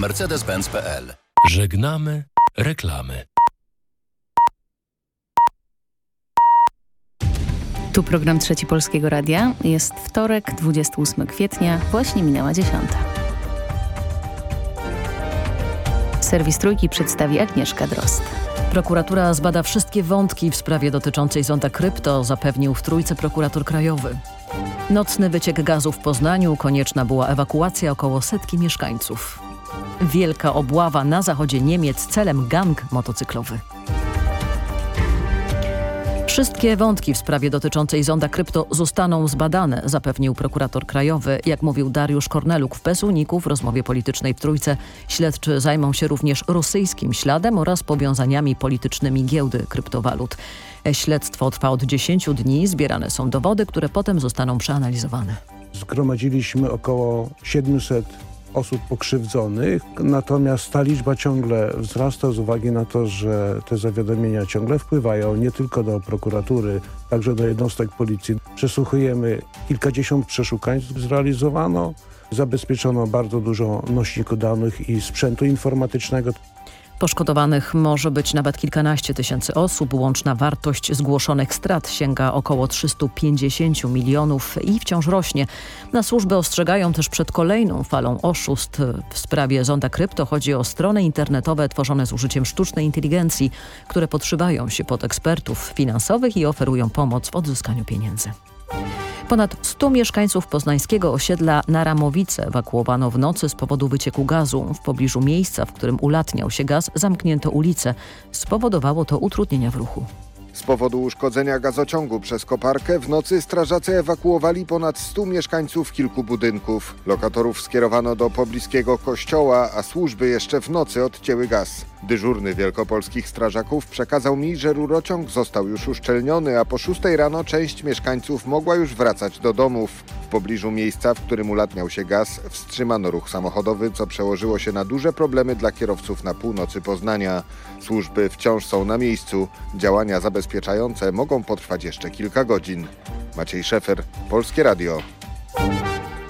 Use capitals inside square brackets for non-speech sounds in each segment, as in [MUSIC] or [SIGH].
Mercedes-Benz.pl Żegnamy reklamy. Tu program Trzeci Polskiego Radia. Jest wtorek, 28 kwietnia, właśnie minęła dziesiąta. Serwis Trójki przedstawi Agnieszka Drost. Prokuratura zbada wszystkie wątki w sprawie dotyczącej zonda krypto, zapewnił w Trójce prokurator krajowy. Nocny wyciek gazu w Poznaniu, konieczna była ewakuacja około setki mieszkańców. Wielka obława na zachodzie Niemiec celem gang motocyklowy. Wszystkie wątki w sprawie dotyczącej zonda krypto zostaną zbadane, zapewnił prokurator krajowy. Jak mówił Dariusz Korneluk w Bez w rozmowie politycznej w Trójce, śledczy zajmą się również rosyjskim śladem oraz powiązaniami politycznymi giełdy kryptowalut. Śledztwo trwa od 10 dni, zbierane są dowody, które potem zostaną przeanalizowane. Zgromadziliśmy około 700 osób pokrzywdzonych, natomiast ta liczba ciągle wzrasta z uwagi na to, że te zawiadomienia ciągle wpływają nie tylko do prokuratury, także do jednostek policji. Przesłuchujemy kilkadziesiąt przeszukań zrealizowano, zabezpieczono bardzo dużo nośników danych i sprzętu informatycznego. Poszkodowanych może być nawet kilkanaście tysięcy osób. Łączna wartość zgłoszonych strat sięga około 350 milionów i wciąż rośnie. Na służby ostrzegają też przed kolejną falą oszustw. W sprawie zonda krypto chodzi o strony internetowe tworzone z użyciem sztucznej inteligencji, które podszywają się pod ekspertów finansowych i oferują pomoc w odzyskaniu pieniędzy. Ponad 100 mieszkańców poznańskiego osiedla Naramowice ewakuowano w nocy z powodu wycieku gazu. W pobliżu miejsca, w którym ulatniał się gaz, zamknięto ulicę. Spowodowało to utrudnienia w ruchu. Z powodu uszkodzenia gazociągu przez koparkę w nocy strażacy ewakuowali ponad 100 mieszkańców kilku budynków. Lokatorów skierowano do pobliskiego kościoła, a służby jeszcze w nocy odcięły gaz. Dyżurny wielkopolskich strażaków przekazał mi, że rurociąg został już uszczelniony, a po 6 rano część mieszkańców mogła już wracać do domów. W pobliżu miejsca, w którym ulatniał się gaz, wstrzymano ruch samochodowy, co przełożyło się na duże problemy dla kierowców na północy Poznania. Służby wciąż są na miejscu. Działania zabezpieczające mogą potrwać jeszcze kilka godzin. Maciej Szefer, Polskie Radio.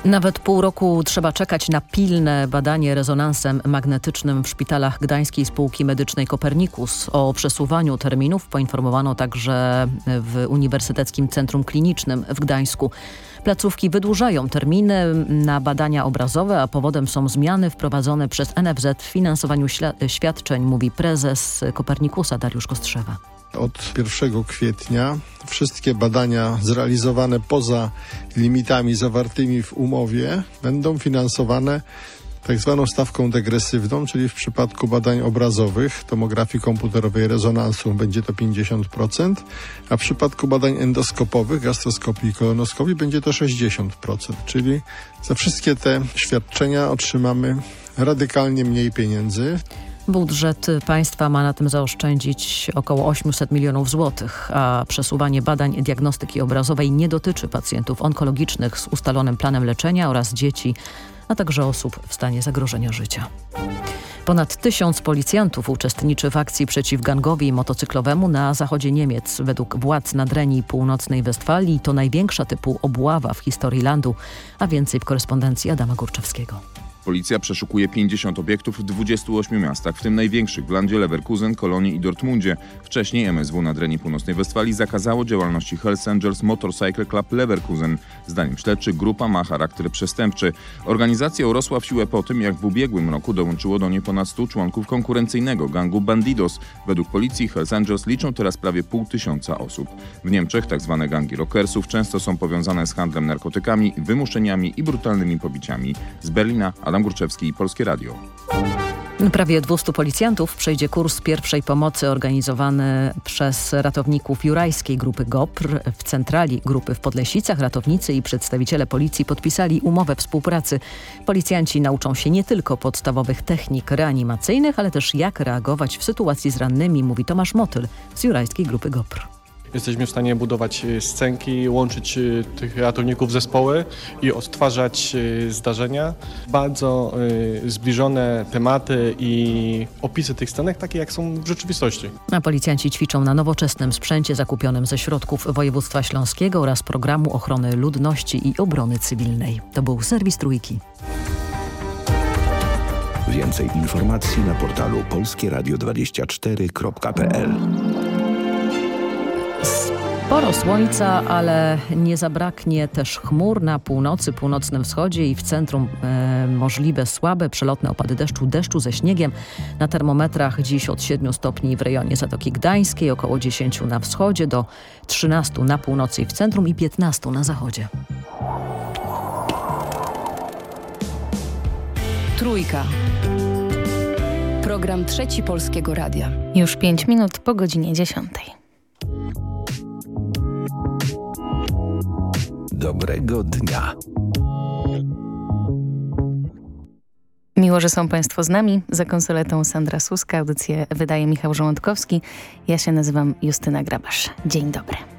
Nawet pół roku trzeba czekać na pilne badanie rezonansem magnetycznym w szpitalach Gdańskiej Spółki Medycznej Kopernikus. O przesuwaniu terminów poinformowano także w Uniwersyteckim Centrum Klinicznym w Gdańsku. Placówki wydłużają terminy na badania obrazowe, a powodem są zmiany wprowadzone przez NFZ w finansowaniu świadczeń, mówi prezes Kopernikusa Dariusz Kostrzewa. Od 1 kwietnia wszystkie badania zrealizowane poza limitami zawartymi w umowie będą finansowane tak zwaną stawką degresywną, czyli w przypadku badań obrazowych, tomografii komputerowej rezonansu będzie to 50%, a w przypadku badań endoskopowych, gastroskopii i kolonoskopii będzie to 60%, czyli za wszystkie te świadczenia otrzymamy radykalnie mniej pieniędzy. Budżet państwa ma na tym zaoszczędzić około 800 milionów złotych, a przesuwanie badań diagnostyki obrazowej nie dotyczy pacjentów onkologicznych z ustalonym planem leczenia oraz dzieci, a także osób w stanie zagrożenia życia. Ponad tysiąc policjantów uczestniczy w akcji przeciw gangowi motocyklowemu na zachodzie Niemiec. Według władz Nadrenii Północnej Westfalii to największa typu obława w historii landu, a więcej w korespondencji Adama Górczewskiego. Policja przeszukuje 50 obiektów w 28 miastach, w tym największych w Landzie, Leverkusen, Kolonii i Dortmundzie. Wcześniej MSW na Dreni Północnej Westfalii zakazało działalności Hells Angels Motorcycle Club Leverkusen. Zdaniem śledczych grupa ma charakter przestępczy. Organizacja urosła w siłę po tym, jak w ubiegłym roku dołączyło do niej ponad 100 członków konkurencyjnego gangu Bandidos. Według policji Hells Angels liczą teraz prawie pół tysiąca osób. W Niemczech tzw. Tak gangi rockersów często są powiązane z handlem narkotykami, wymuszeniami i brutalnymi pobiciami. Z Berlina Adam Górczewski, Polskie Radio. Prawie 200 policjantów przejdzie kurs pierwszej pomocy organizowany przez ratowników Jurajskiej Grupy GOPR. W centrali grupy w Podlesicach ratownicy i przedstawiciele policji podpisali umowę współpracy. Policjanci nauczą się nie tylko podstawowych technik reanimacyjnych, ale też jak reagować w sytuacji z rannymi, mówi Tomasz Motyl z Jurajskiej Grupy GOPR. Jesteśmy w stanie budować e, scenki, łączyć e, tych ratowników zespoły i odtwarzać e, zdarzenia. Bardzo zbliżone tematy i opisy tych scenek takie jak są w rzeczywistości. A policjanci ćwiczą na nowoczesnym sprzęcie zakupionym ze środków województwa śląskiego oraz programu ochrony ludności i obrony cywilnej. To był serwis Trójki. Więcej informacji na portalu polskieradio24.pl Sporo słońca, ale nie zabraknie też chmur na północy, północnym wschodzie i w centrum e, możliwe słabe przelotne opady deszczu, deszczu ze śniegiem. Na termometrach dziś od 7 stopni w rejonie Zatoki Gdańskiej, około 10 na wschodzie, do 13 na północy i w centrum i 15 na zachodzie. Trójka. Program Trzeci Polskiego Radia. Już 5 minut po godzinie 10. Dobrego dnia. Miło, że są Państwo z nami. Za konsoletą Sandra Suska, audycję wydaje Michał Żołądkowski. Ja się nazywam Justyna Grabasz. Dzień dobry.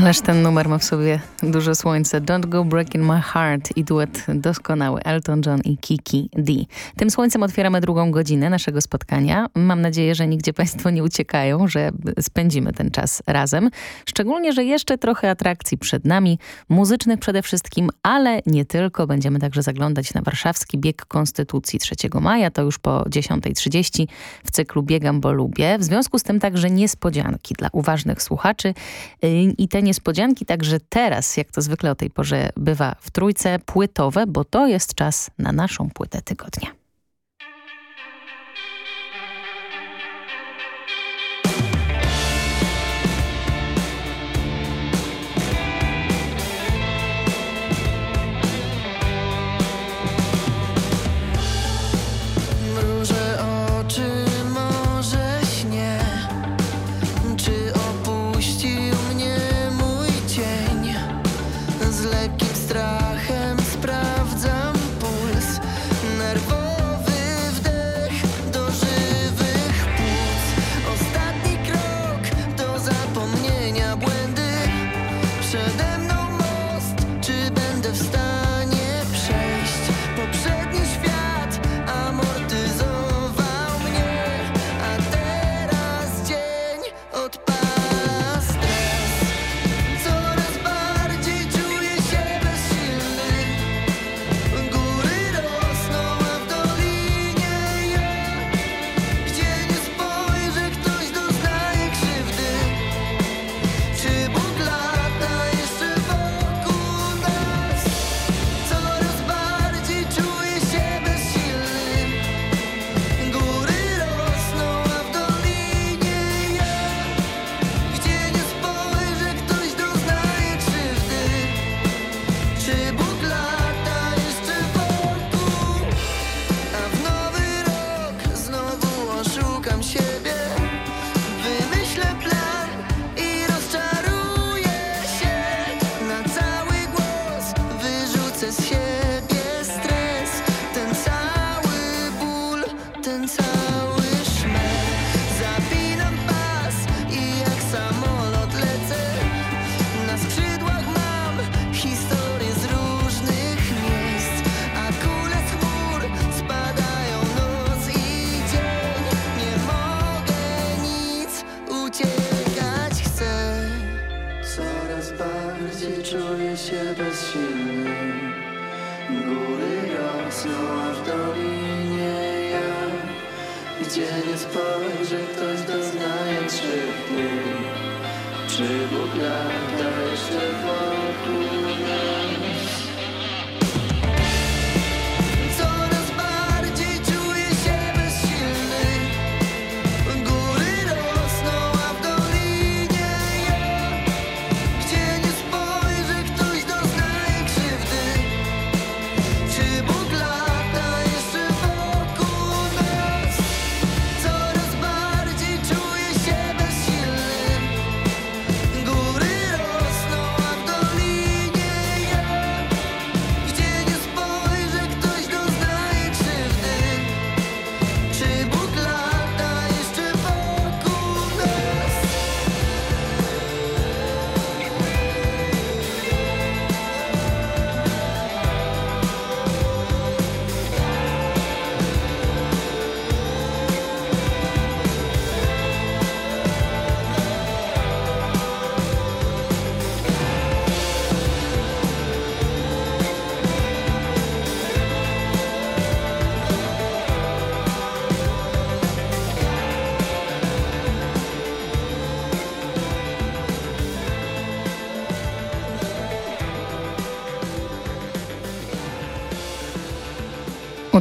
Ależ ten numer ma w sobie dużo słońca. Don't Go Breaking My Heart i duet doskonały Elton John i Kiki D. Tym słońcem otwieramy drugą godzinę naszego spotkania. Mam nadzieję, że nigdzie Państwo nie uciekają, że spędzimy ten czas razem. Szczególnie, że jeszcze trochę atrakcji przed nami, muzycznych przede wszystkim, ale nie tylko. Będziemy także zaglądać na warszawski bieg Konstytucji 3 maja, to już po 10.30 w cyklu Biegam, bo lubię. W związku z tym także niespodzianki dla uważnych słuchaczy i te niespodzianki także teraz, jak to zwykle o tej porze bywa w trójce, płytowe, bo to jest czas na naszą płytę tygodnia.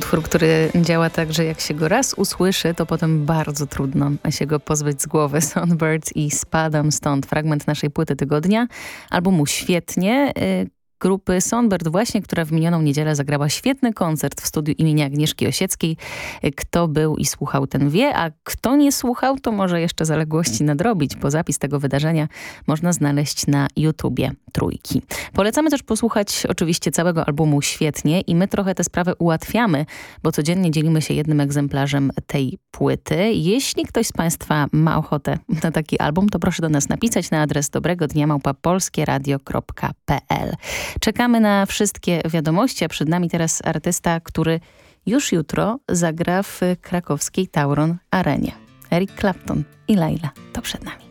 Utwór, który działa tak, że jak się go raz usłyszy, to potem bardzo trudno się go pozbyć z głowy. [LAUGHS] Songbird i Spadam stąd. Fragment naszej płyty tygodnia. Albumu Świetnie, y, grupy Sonbird właśnie, która w minioną niedzielę zagrała świetny koncert w studiu imienia Agnieszki Osieckiej. Kto był i słuchał, ten wie, a kto nie słuchał, to może jeszcze zaległości nadrobić, bo zapis tego wydarzenia można znaleźć na YouTubie. trójki. Polecamy też posłuchać oczywiście całego albumu świetnie i my trochę tę sprawę ułatwiamy, bo codziennie dzielimy się jednym egzemplarzem tej płyty. Jeśli ktoś z Państwa ma ochotę na taki album, to proszę do nas napisać na adres dobrego dnia małpa.polskieradio.pl. Czekamy na wszystkie wiadomości, a przed nami teraz artysta, który już jutro zagra w krakowskiej Tauron Arenie. Eric Clapton i Laila to przed nami.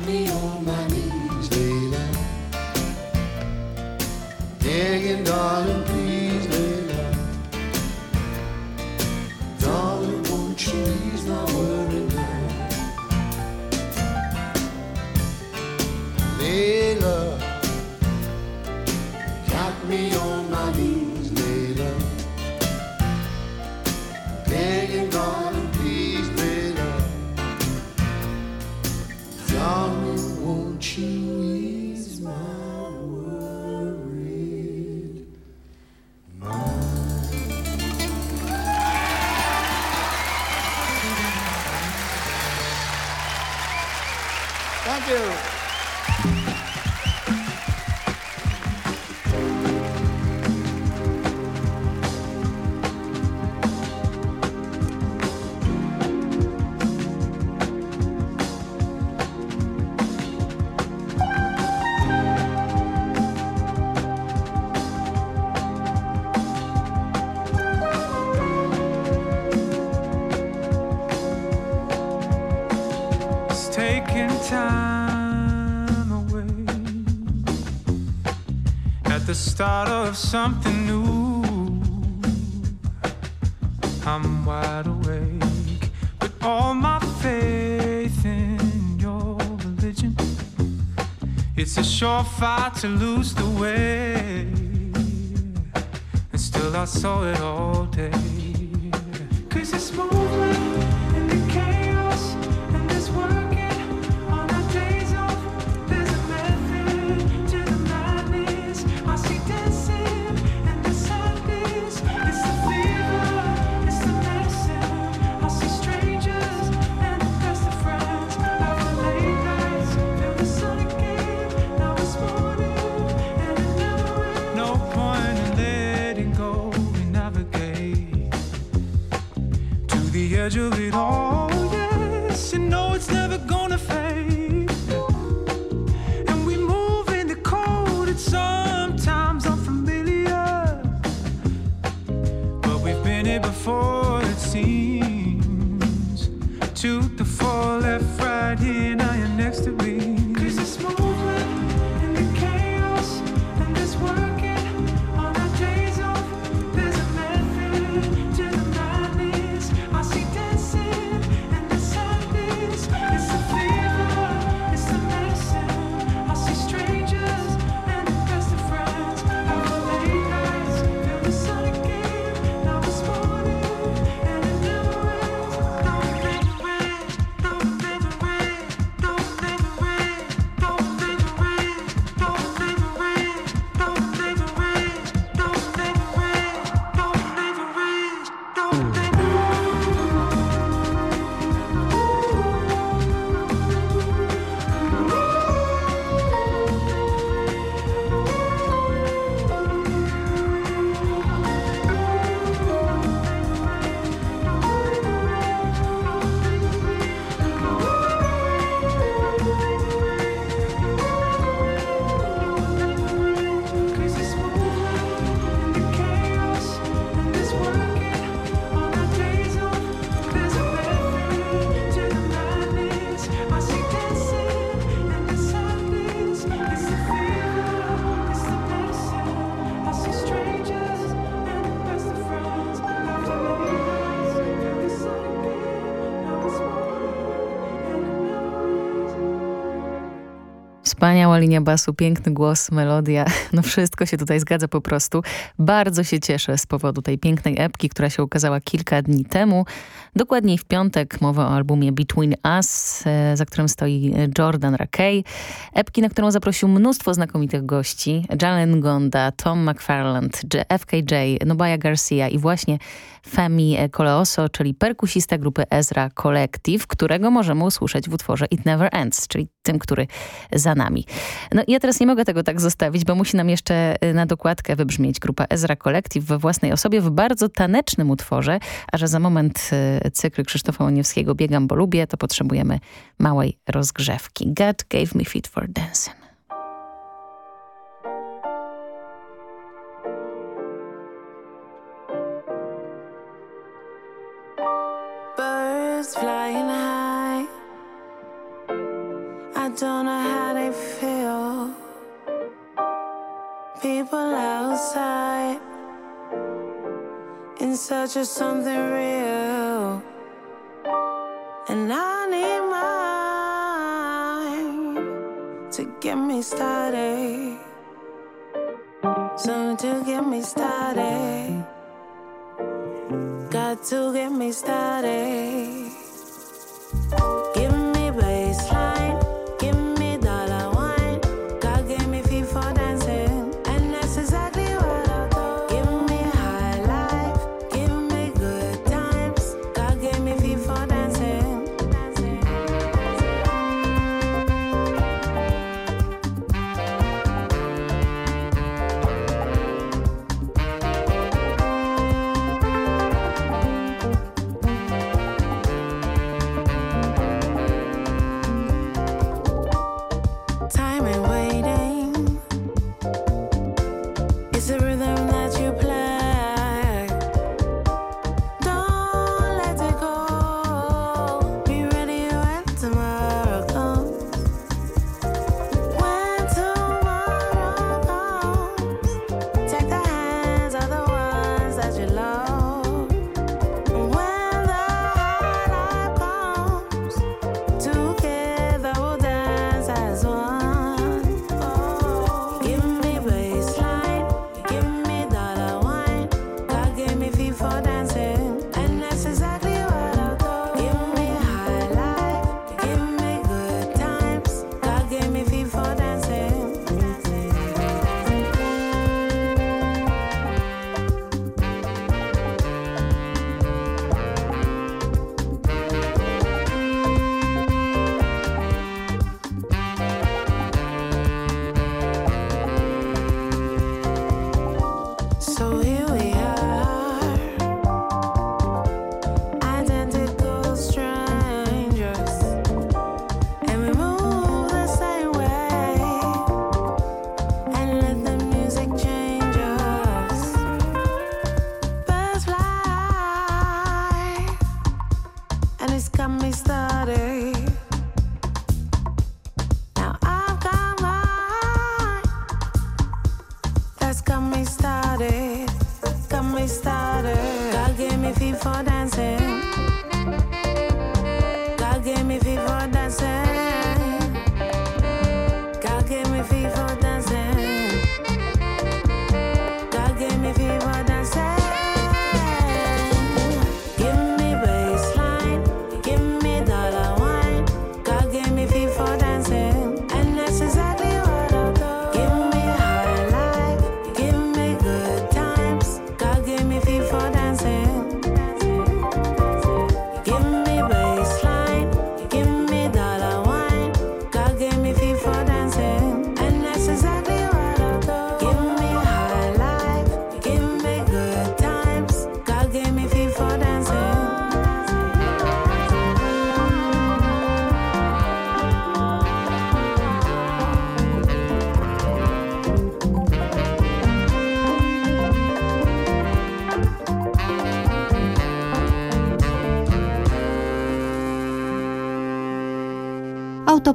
me on my start of something new. I'm wide awake, but all my faith in your religion. It's a surefire to lose the way, and still I saw it all day. Wspaniała linia basu, piękny głos, melodia. [LAUGHS] No wszystko się tutaj zgadza po prostu. Bardzo się cieszę z powodu tej pięknej epki, która się ukazała kilka dni temu. Dokładniej w piątek mowa o albumie Between Us, e, za którym stoi Jordan Rakey. Epki, na którą zaprosił mnóstwo znakomitych gości. Jalen Gonda, Tom McFarland, J- FKJ, Nobaya Garcia i właśnie Femi Coleoso, czyli perkusista grupy Ezra Collective, którego możemy usłyszeć w utworze It Never Ends, czyli tym, który za nami. No ja teraz nie mogę tego tak zostawić, bo musi nam jeszcze y, na dokładkę wybrzmieć grupa Ezra Collective we własnej osobie w bardzo tanecznym utworze, a że za moment y, cykl Krzysztofa Łoniewskiego Biegam, bo lubię, to potrzebujemy małej rozgrzewki. God gave me feet for dancing. People outside in search of something real. And I need mine to get me started. Something to get me started. Got to get me started.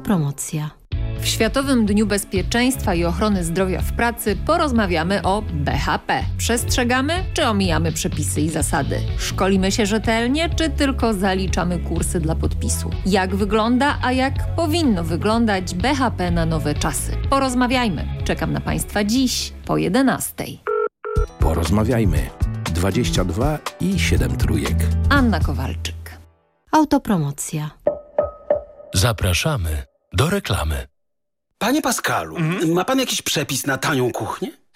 Autopromocja. W Światowym Dniu Bezpieczeństwa i Ochrony Zdrowia w Pracy porozmawiamy o BHP. Przestrzegamy czy omijamy przepisy i zasady? Szkolimy się rzetelnie czy tylko zaliczamy kursy dla podpisu? Jak wygląda, a jak powinno wyglądać BHP na nowe czasy? Porozmawiajmy. Czekam na Państwa dziś po 11. Porozmawiajmy. 22 i 7 trójek. Anna Kowalczyk. Autopromocja. Zapraszamy do reklamy. Panie Pascalu, ma pan jakiś przepis na tanią kuchnię?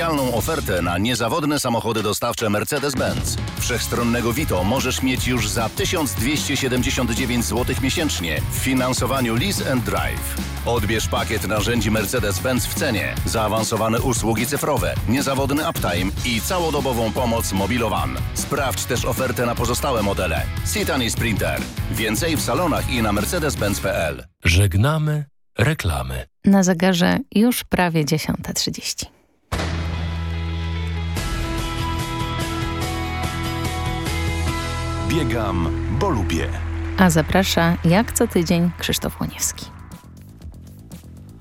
specjalną ofertę na niezawodne samochody dostawcze Mercedes-Benz. Wszechstronnego Vito możesz mieć już za 1279 zł miesięcznie w finansowaniu Lease and Drive. Odbierz pakiet narzędzi Mercedes-Benz w cenie, zaawansowane usługi cyfrowe, niezawodny uptime i całodobową pomoc Mobilowan. Sprawdź też ofertę na pozostałe modele. Citan i Sprinter. Więcej w salonach i na mercedes-benz.pl. Żegnamy reklamy. Na zegarze już prawie 10.30. Biegam, bo lubię. A zaprasza jak co tydzień Krzysztof Łoniewski.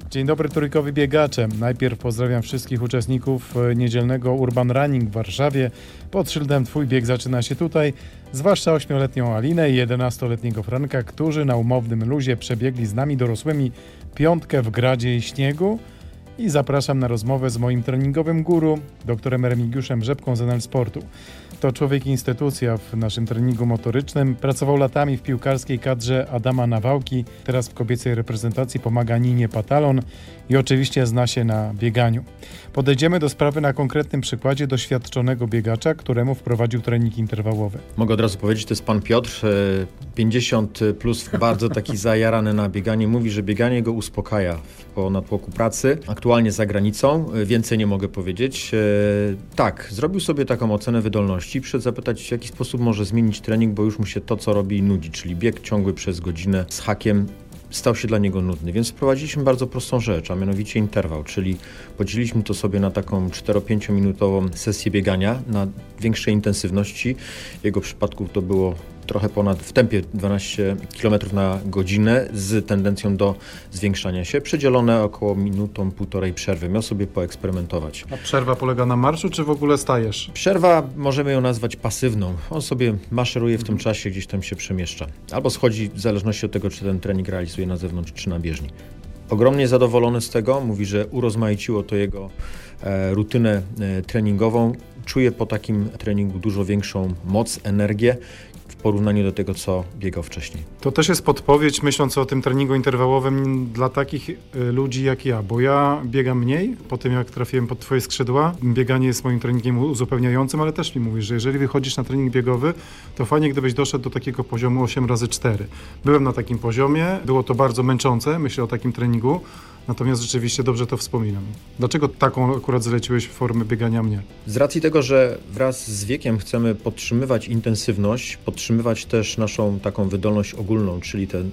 Dzień dobry trójkowy biegacze. Najpierw pozdrawiam wszystkich uczestników e, niedzielnego Urban Running w Warszawie. Pod szyldem Twój bieg zaczyna się tutaj, zwłaszcza 8-letnią Alinę i 11-letniego Franka, którzy na umownym luzie przebiegli z nami dorosłymi piątkę w gradzie i śniegu. I zapraszam na rozmowę z moim treningowym guru, doktorem Remigiuszem Rzepką z NL Sportu. To człowiek instytucja w naszym treningu motorycznym. Pracował latami w piłkarskiej kadrze Adama Nawałki, teraz w kobiecej reprezentacji pomaga Ninie Patalon i oczywiście zna się na bieganiu. Podejdziemy do sprawy na konkretnym przykładzie doświadczonego biegacza, któremu wprowadził trening interwałowy. Mogę od razu powiedzieć, to jest pan Piotr, e, 50 plus, bardzo taki zajarany na bieganie. Mówi, że bieganie go uspokaja po natłoku pracy. Aktualnie za granicą, e, więcej nie mogę powiedzieć. E, Tak, zrobił sobie taką ocenę wydolności. Przyszedł zapytać, w jaki sposób może zmienić trening, bo już mu się to, co robi, nudzi, czyli bieg ciągły przez godzinę z hakiem stał się dla niego nudny, więc wprowadziliśmy bardzo prostą rzecz, a mianowicie interwał, czyli podzieliliśmy to sobie na taką 4-5 minutową sesję biegania na większej intensywności. W jego przypadku to było trochę ponad w tempie 12 km na godzinę z tendencją do zwiększania się, przedzielone około minutą, półtorej przerwy. Miał sobie poeksperymentować. A przerwa polega na marszu, czy w ogóle stajesz? Przerwa możemy ją nazwać pasywną. On sobie maszeruje w tym czasie, gdzieś tam się przemieszcza. Albo schodzi w zależności od tego, czy ten trening realizuje na zewnątrz, czy na bieżni. Ogromnie zadowolony z tego, mówi, że urozmaiciło to jego e, rutynę e, treningową. Czuje po takim treningu dużo większą moc, energię porównaniu do tego, co biegał wcześniej. To też jest podpowiedź, myśląc o tym treningu interwałowym dla takich y, ludzi jak ja, bo ja biegam mniej po tym, jak trafiłem pod twoje skrzydła. Bieganie jest moim treningiem uzupełniającym, ale też mi mówisz, że jeżeli wychodzisz na trening biegowy, to fajnie, gdybyś doszedł do takiego poziomu 8 razy 4 Byłem na takim poziomie, było to bardzo męczące, myślę o takim treningu, natomiast rzeczywiście dobrze to wspominam. Dlaczego taką akurat zleciłeś formę biegania mnie? Z racji tego, że wraz z wiekiem chcemy podtrzymywać intensywność, podtrzymywać też naszą taką wydolność ogólną, czyli ten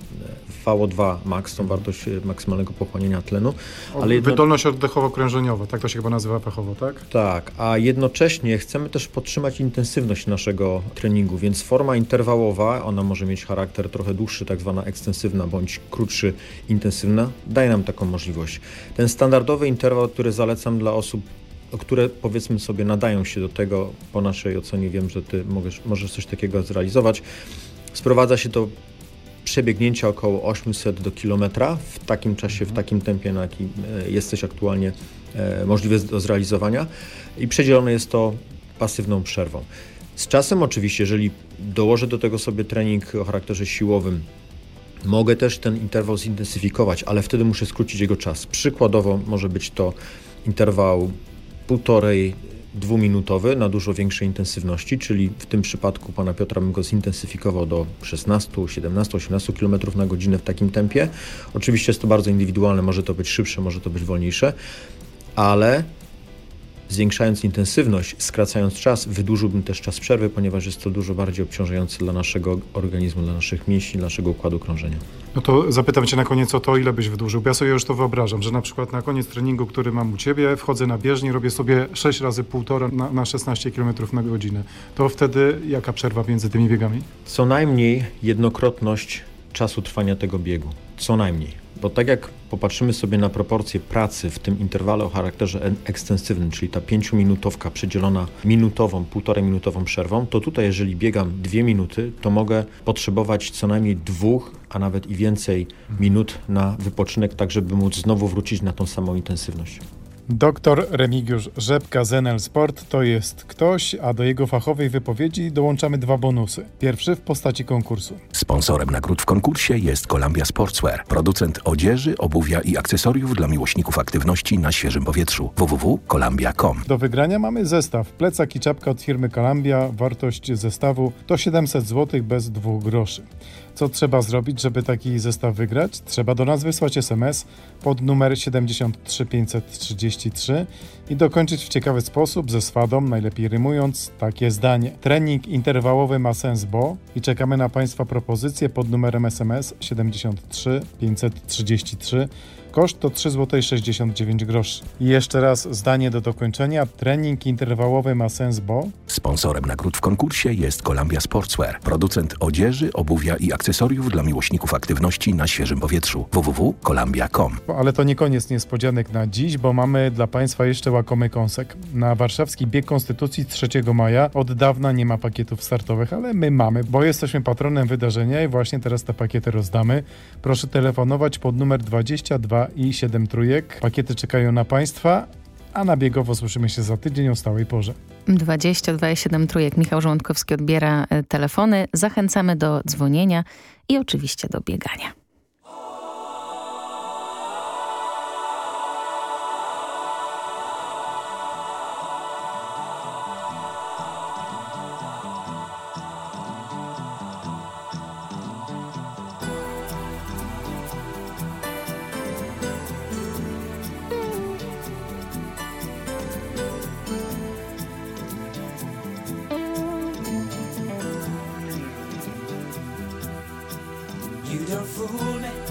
VO2 max, tą wartość e, maksymalnego pochłaniania tlenu. Ale jedno... Wydolność oddechowo-krążeniowa, tak to się chyba nazywa fachowo, tak? Tak, a jednocześnie chcemy też podtrzymać intensywność naszego treningu, więc forma interwałowa, ona może mieć charakter trochę dłuższy, tak zwana ekstensywna, bądź krótszy, intensywna, daje nam taką możliwość. Ten standardowy interwał, który zalecam dla osób które powiedzmy sobie nadają się do tego, po naszej ocenie wiem, że ty możesz, możesz coś takiego zrealizować. Sprowadza się to przebiegnięcia około 800 do kilometra w takim czasie, w takim tempie, na jakim e, jesteś aktualnie e, możliwe do zrealizowania i przedzielone jest to pasywną przerwą. Z czasem oczywiście, jeżeli dołożę do tego sobie trening o charakterze siłowym, mogę też ten interwał zintensyfikować, ale wtedy muszę skrócić jego czas. Przykładowo może być to interwał półtorej, dwuminutowy na dużo większej intensywności, czyli w tym przypadku pana Piotra bym go zintensyfikował do 16, 17, 18 km na godzinę w takim tempie. Oczywiście jest to bardzo indywidualne, może to być szybsze, może to być wolniejsze, ale zwiększając intensywność, skracając czas, wydłużyłbym też czas przerwy, ponieważ jest to dużo bardziej obciążające dla naszego organizmu, dla naszych mięśni, dla naszego układu krążenia. No to zapytam Cię na koniec o to, ile byś wydłużył. Ja sobie już to wyobrażam, że na przykład na koniec treningu, który mam u Ciebie, wchodzę na bieżnię, robię sobie 6 razy półtora na, na 16 km na godzinę. To wtedy jaka przerwa między tymi biegami? Co najmniej jednokrotność czasu trwania tego biegu. Co najmniej. Bo tak jak popatrzymy sobie na proporcje pracy w tym interwale o charakterze ekstensywnym, czyli ta pięciominutowka przedzielona minutową, półtorej minutową przerwą, to tutaj jeżeli biegam dwie minuty, to mogę potrzebować co najmniej dwóch, a nawet i więcej minut na wypoczynek, tak żeby móc znowu wrócić na tą samą intensywność. Doktor Remigiusz Rzepka z NL Sport to jest ktoś, a do jego fachowej wypowiedzi dołączamy dwa bonusy. Pierwszy w postaci konkursu. Sponsorem nagród w konkursie jest Columbia Sportswear, producent odzieży, obuwia i akcesoriów dla miłośników aktywności na świeżym powietrzu. www.columbia.com Do wygrania mamy zestaw. Plecak i czapka od firmy Columbia. Wartość zestawu to 700 zł bez dwóch groszy. Co trzeba zrobić, żeby taki zestaw wygrać? Trzeba do nas wysłać SMS pod numer 73533 i dokończyć w ciekawy sposób ze swadą, najlepiej rymując, takie zdanie. Trening interwałowy ma sens, bo i czekamy na Państwa propozycje pod numerem SMS 73533. Koszt to 3,69 zł. I jeszcze raz zdanie do dokończenia. Trening interwałowy ma sens, bo... Sponsorem nagród w konkursie jest Columbia Sportswear, producent odzieży, obuwia i akcesoriów dla miłośników aktywności na świeżym powietrzu. www.columbia.com Ale to nie koniec niespodzianek na dziś, bo mamy dla Państwa jeszcze łakomy kąsek. Na warszawski bieg Konstytucji 3 maja od dawna nie ma pakietów startowych, ale my mamy, bo jesteśmy patronem wydarzenia i właśnie teraz te pakiety rozdamy. Proszę telefonować pod numer 22 i 7 trójek. Pakiety czekają na Państwa, a na biegowo słyszymy się za tydzień o stałej porze. 22 i 7 trójek. Michał Żołądkowski odbiera e, telefony. Zachęcamy do dzwonienia i oczywiście do biegania. fooling.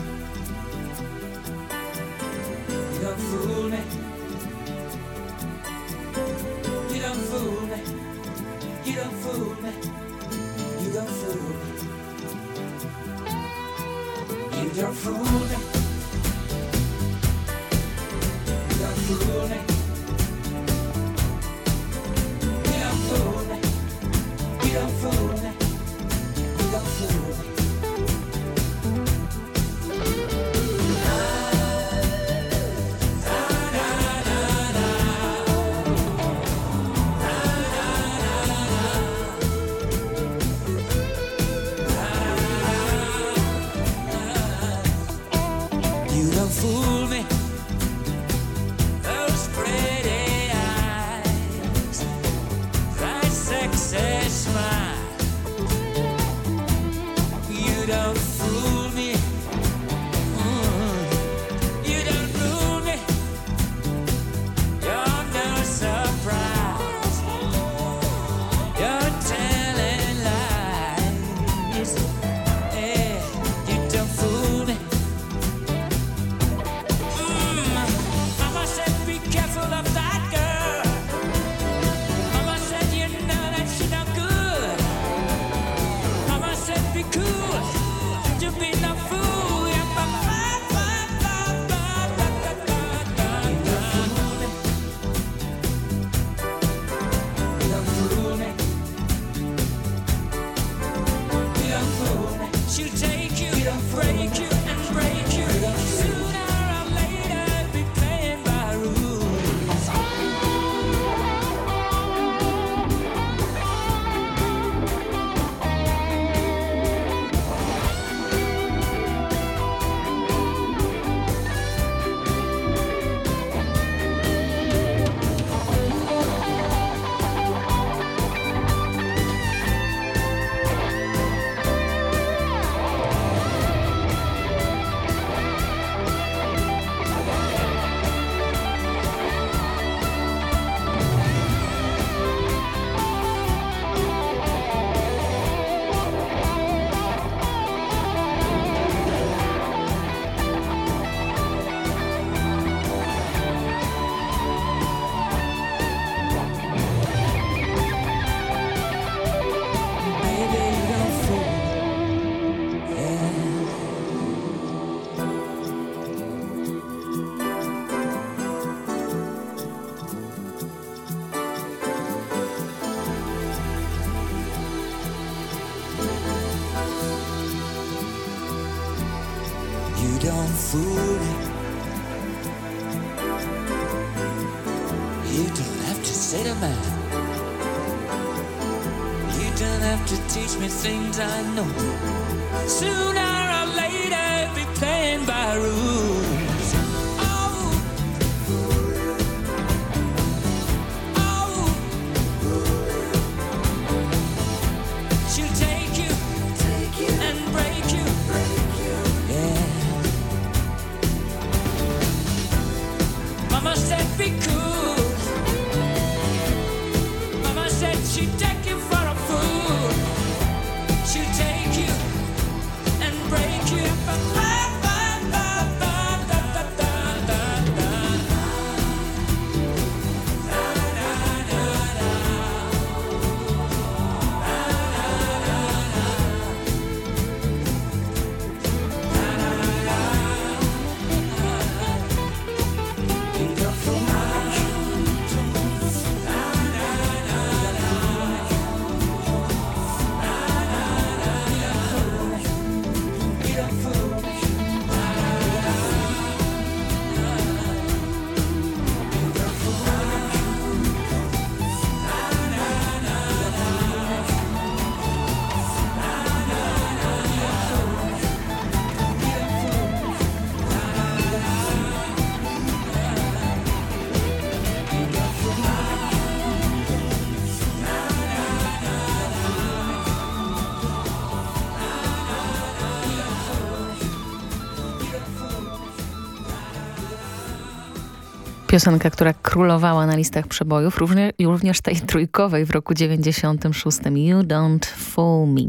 Piosenka, która królowała na listach przebojów, również, również tej trójkowej w roku 96. You Don't Fool Me.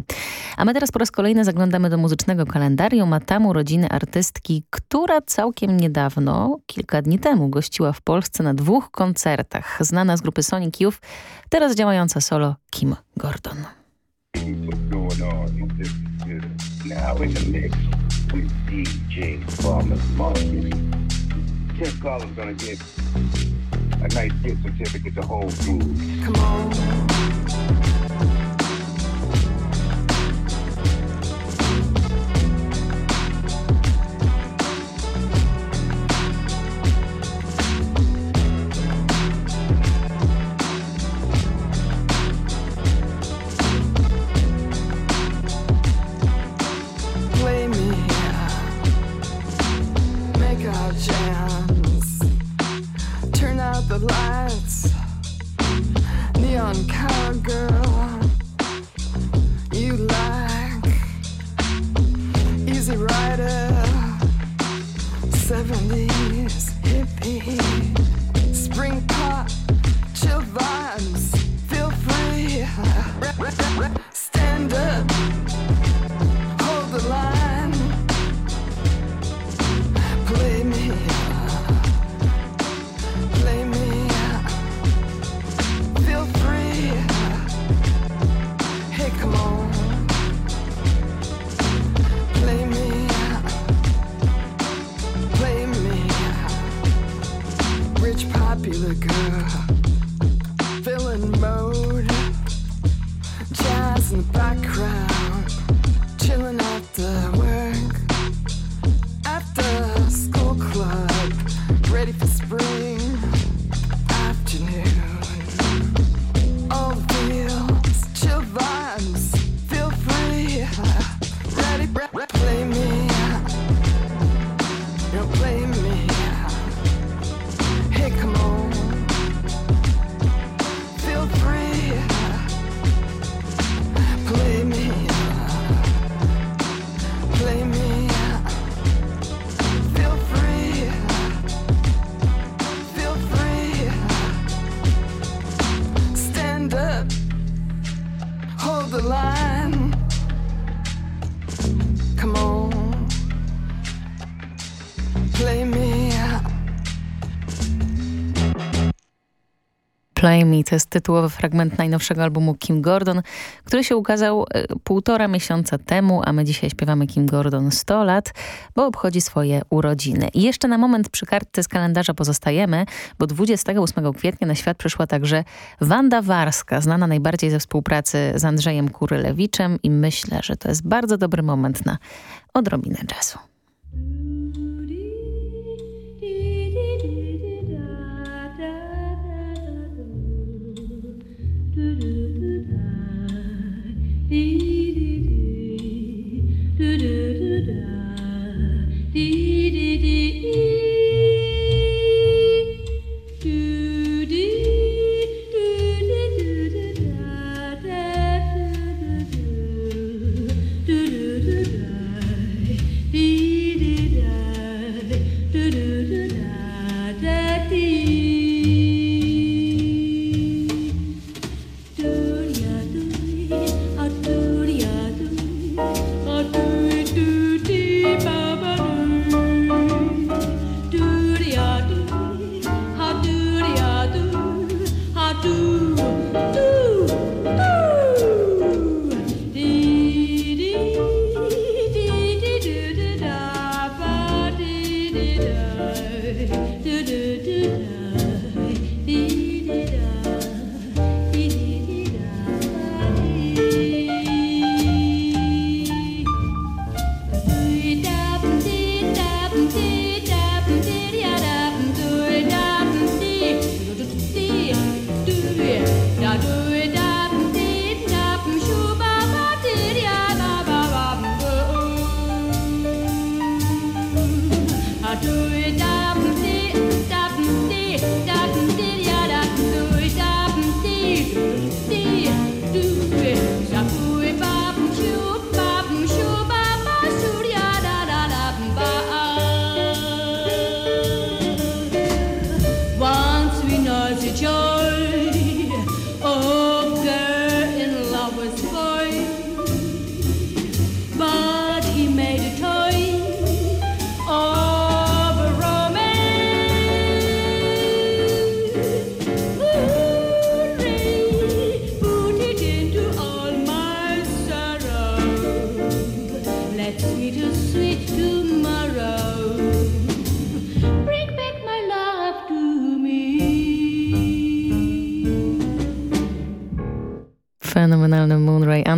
A my teraz po raz kolejny zaglądamy do muzycznego kalendarium, a tam urodziny artystki, która całkiem niedawno, kilka dni temu, gościła w Polsce na dwóch koncertach. Znana z grupy Sonic Youth, teraz działająca solo Kim Gordon. Tim Collins gonna get a nice gift certificate to Whole Foods. Come on. The line. Play to jest tytułowy fragment najnowszego albumu Kim Gordon, który się ukazał e, półtora miesiąca temu, a my dzisiaj śpiewamy Kim Gordon 100 lat, bo obchodzi swoje urodziny. I jeszcze na moment przy kartce z kalendarza pozostajemy, bo 28 kwietnia na świat przyszła także Wanda Warska, znana najbardziej ze współpracy z Andrzejem Kurylewiczem i myślę, że to jest bardzo dobry moment na odrobinę jazzu. Do do do da, dee dee dee dee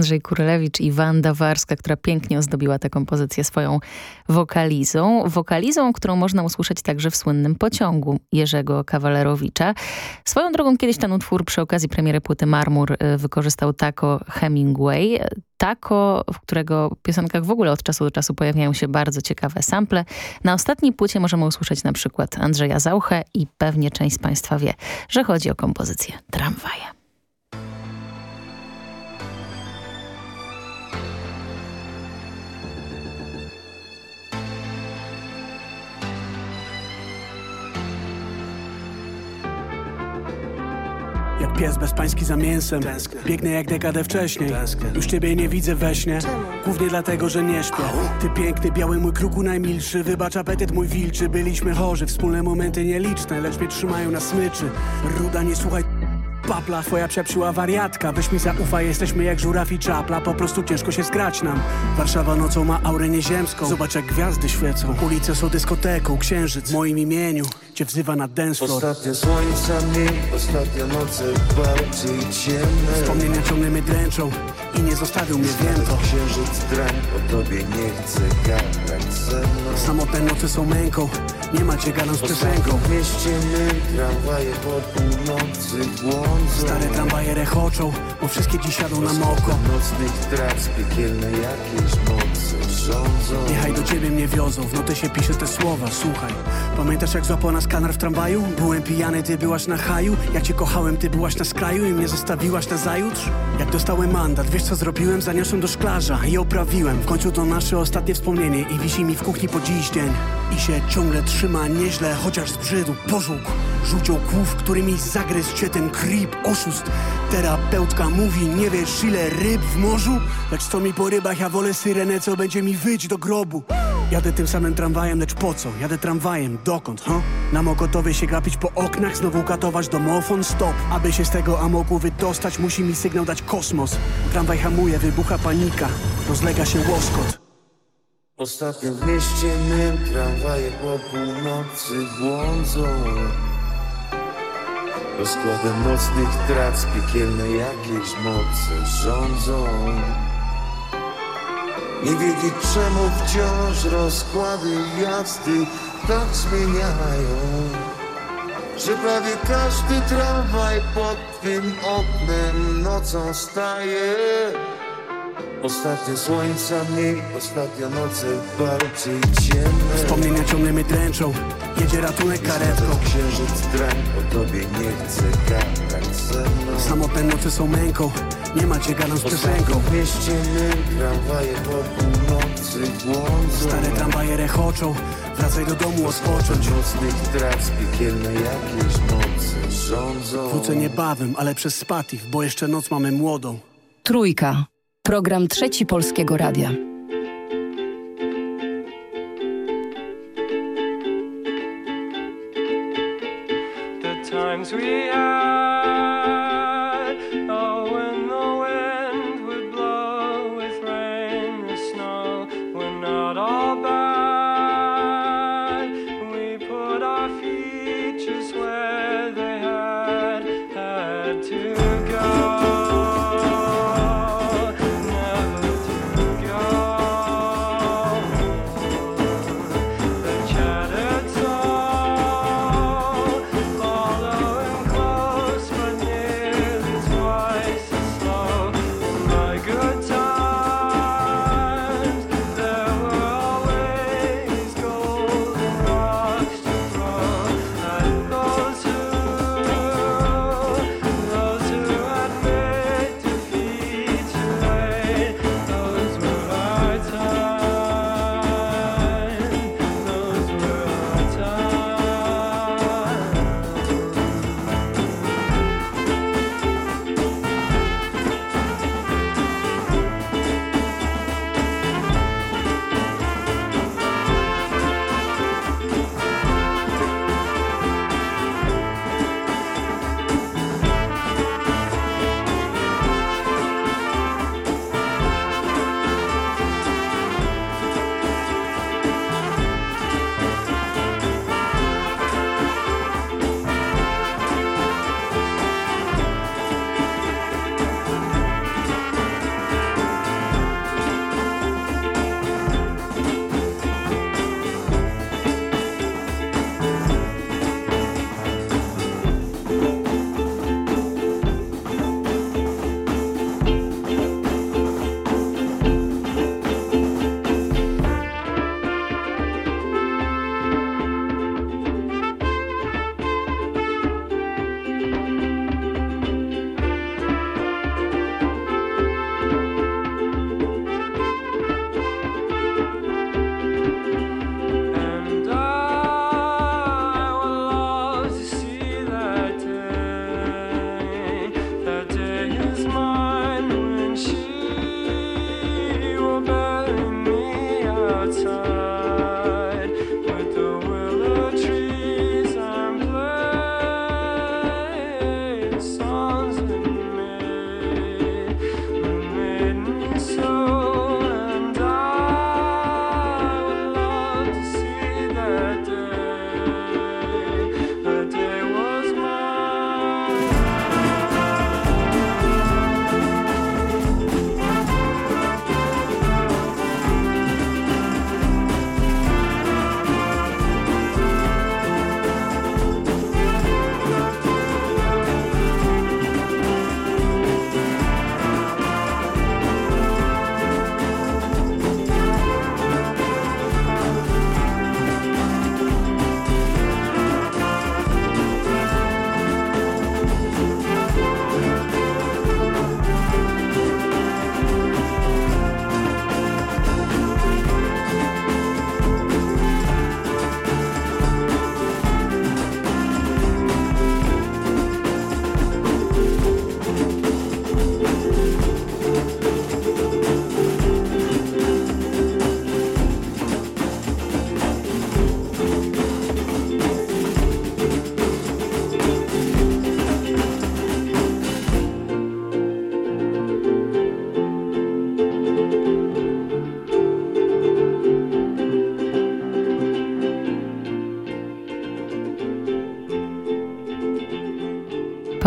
Andrzej Kurelewicz i Wanda Warska, która pięknie ozdobiła tę kompozycję swoją wokalizą. Wokalizą, którą można usłyszeć także w słynnym pociągu Jerzego Kawalerowicza. Swoją drogą kiedyś ten utwór przy okazji premiery płyty Marmur y, wykorzystał Taco Hemingway. Taco, w którego piosenkach w ogóle od czasu do czasu pojawiają się bardzo ciekawe sample. Na ostatniej płycie możemy usłyszeć na przykład Andrzeja Zauchę i pewnie część z Państwa wie, że chodzi o kompozycję Tramwaje. Jak pies bezpański za mięsem. Biegnę jak dekadę wcześniej. Już ciebie nie widzę we śnie. Głównie dlatego, że nie śpię. Ty piękny, biały mój kruku najmilszy Wybacz apetyt mój wilczy. Byliśmy chorzy, wspólne momenty nieliczne Lecz mnie trzymają na smyczy. Ruda, nie słuchaj papla Twoja przyjacióła wariatka. Weź mi zaufa, jesteśmy jak żuraw i czapla. Po prostu ciężko się zgrać nam. Warszawa nocą ma aurę nieziemską. Zobacz jak gwiazdy świecą. Ulice są dyskoteką, księżyc w moim imieniu Cię wzywa na dance floor. Ostatnie słońca mniej, ostatnie noce bardziej ciemne. Wspomnienia ciągle mnie dręczą i nie zostawił mnie wiem to Księżyc drań, o tobie nie chcę gadać ze mną. Samotne noce są męką, nie macie gadam z piosenką mieście my, tramwaje po północy błądzą Stare tramwaje rechoczą, bo wszystkie dziś jadą na moko. Nocnych trac, piekielne jakieś moce rządzą. Niechaj do ciebie mnie wiozą, w noty się pisze te słowa, słuchaj. Pamiętasz jak złapał nas kanar w tramwaju? Byłem pijany, ty byłaś na haju. Ja cię kochałem, ty byłaś na skraju i mnie zostawiłaś na zajutrz? Jak dostałem mandat, wiesz co zrobiłem? Zaniosłem do szklarza i oprawiłem. W końcu to nasze ostatnie wspomnienie i wisi mi w kuchni po dziś dzień. I się ciągle trzyma nieźle, chociaż zbrzydł, pożółkł Rzucił kłów, którymi zagryzł cię ten creep, oszust. Terapeutka mówi, nie wiesz ile ryb w morzu? Lecz co mi po rybach, ja wolę syrenę, co będzie mi wyć do grobu. Jadę tym samym tramwajem, lecz po co? Jadę tramwajem, dokąd, ha? Na mokotowie się gapić po oknach, znowu katować domofon, stop Aby się z tego amoku wydostać, musi mi sygnał dać kosmos. Tramwaj hamuje, wybucha panika, rozlega się łoskot Ostatnio w mieście mym tramwaje po północy błądzą. Rozkładem nocnych trac piekielne jakieś moce rządzą. Nie wiedzieć czemu wciąż rozkłady jazdy tak zmieniają Że prawie każdy tramwaj pod twym oknem nocą staje Ostatnie słońca mniej, ostatnia noce bardziej ciemne. Wspomnienia ciągle mnie dręczą, jedzie ratunek karetką. Księżyc drań, o tobie nie chcę gadać ze mną. Samotne noce są męką, nie macie gadam z piosenką W mieście my, tramwaje po północy błądzą Stare tramwaje rechoczą, wracaj do domu odpocząć. Nocnych trac, piekielne jakieś moce rządzą. Wrócę niebawem, ale przez spatif, bo jeszcze noc mamy młodą. Trójka. Program Trzeci Polskiego Radia. the times we had.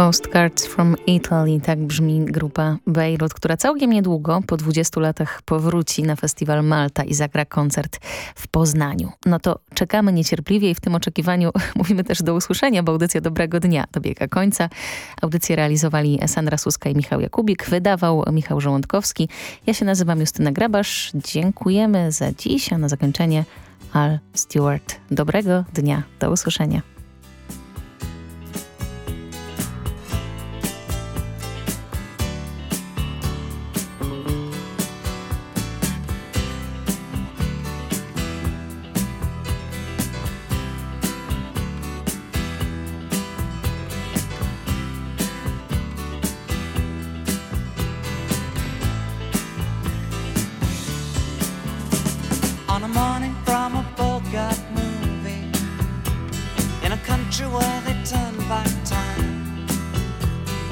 Postcards from Italy, tak brzmi grupa Beirut, która całkiem niedługo, po 20 latach, powróci na festiwal Malta i zagra koncert w Poznaniu. No to czekamy niecierpliwie i w tym oczekiwaniu [LAUGHS] mówimy też do usłyszenia, bo audycja Dobrego Dnia dobiega końca. Audycję realizowali Sandra Suska i Michał Jakubik, wydawał Michał Żołądkowski. Ja się nazywam Justyna Grabasz. Dziękujemy za dziś, a na zakończenie Al Stewart. Dobrego dnia, do usłyszenia.